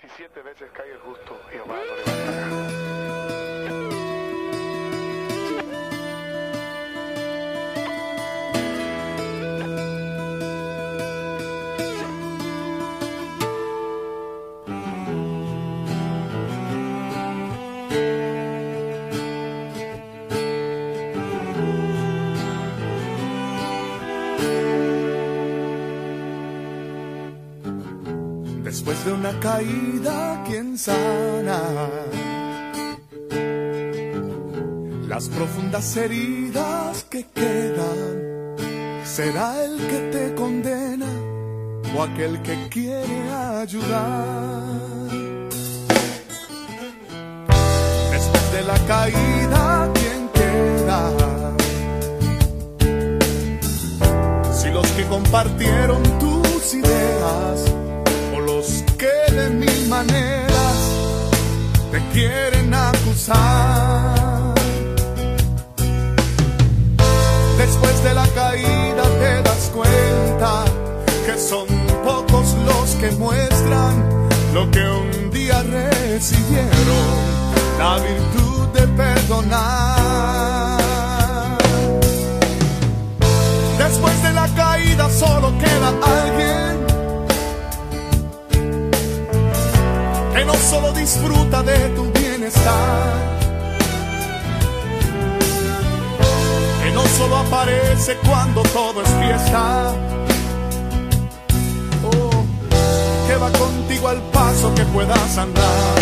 Si siete veces cae el justo, Jehová lo levantará. Después de una caída, ¿quién sana? Las profundas heridas que quedan, ¿será el que te condena o aquel que quiere ayudar? Después de la caída, ¿quién queda? Si los que compartieron te quieren acusar. Después de la caída te das cuenta que son pocos los que muestran lo que un día recibieron, la virtud de perdonar. Después de la caída solo queda alguien que no solo disfruta de tu bienestar, que no solo aparece cuando todo es fiesta, oh, que va contigo al paso que puedas andar.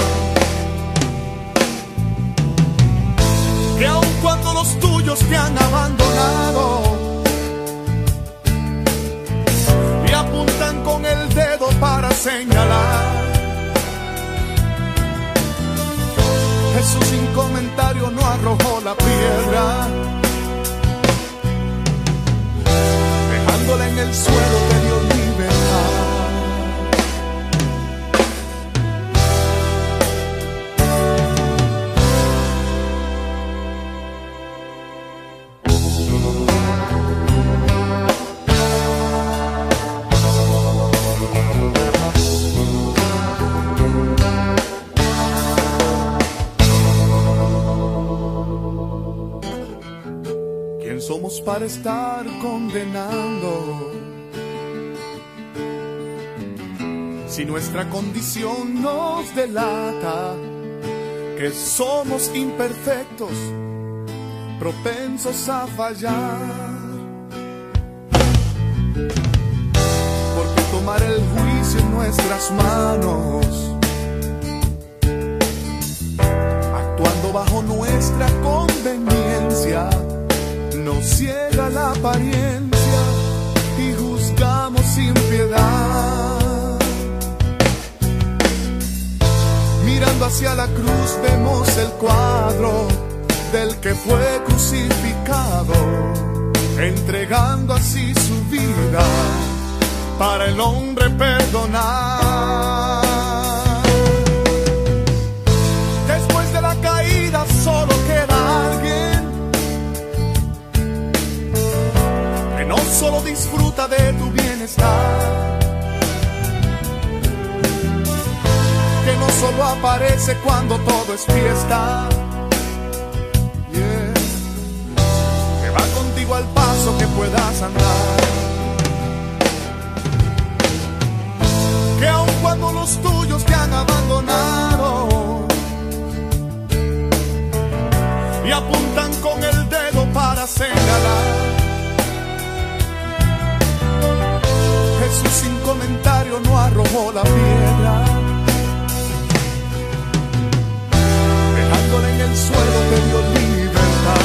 Que aun cuando los tuyos te han abandonado, y apuntan con el dedo para señalar. Jesús sin comentario no arrojó la piedra, dejándola en el suelo somos para estar condenando? Si nuestra condición nos delata que somos imperfectos, propensos a fallar. Porque tomar el juicio en nuestras manos, actuando bajo nuestra conveniencia, ciega la apariencia y juzgamos sin piedad. Mirando hacia la cruz vemos el cuadro del que fue crucificado, entregando así su vida para el hombre perdonar. Disfruta de tu bienestar, que no solo aparece cuando todo es fiesta, que va contigo al paso que puedas andar, que aun cuando los tuyos te han abandonado y apuntan con el dedo para señalar. Sin comentario no arrojó la piedra. Dejándola en el suelo te dio libertad.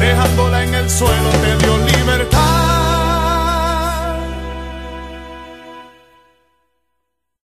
Dejándola en el suelo te dio libertad.